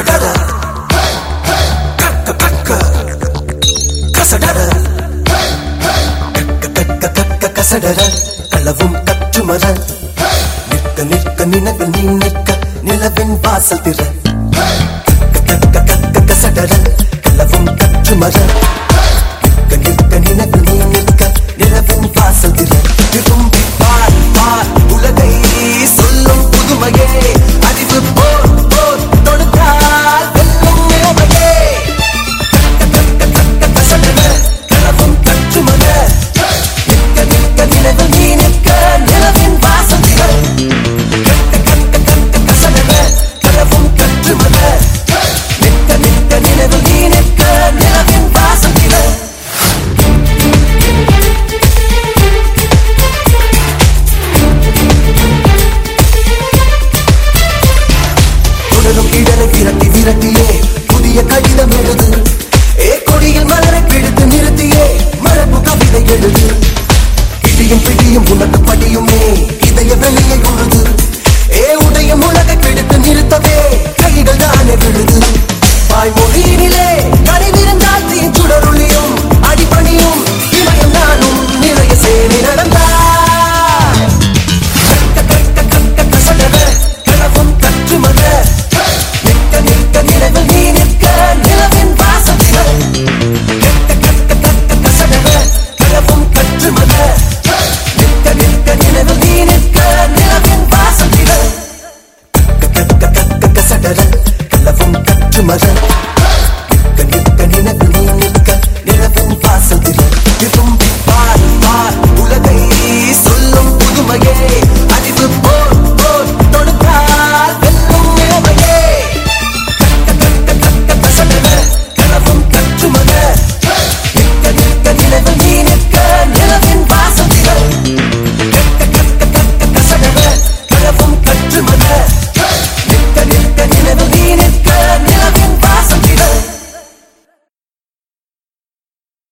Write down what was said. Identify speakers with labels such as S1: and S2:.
S1: கசடர கக்க கக்க. கசடர கக்க கக்க கக்க கசடர களவும் கற்றுமர நிற்க நிற்க நினைவில் நீ நிற்க நிலவின் வாசல் திற. கக்க கக்க கக்க கசடர களவும் கற்றுமர நிற்க நிற்க நினைவில் body you myself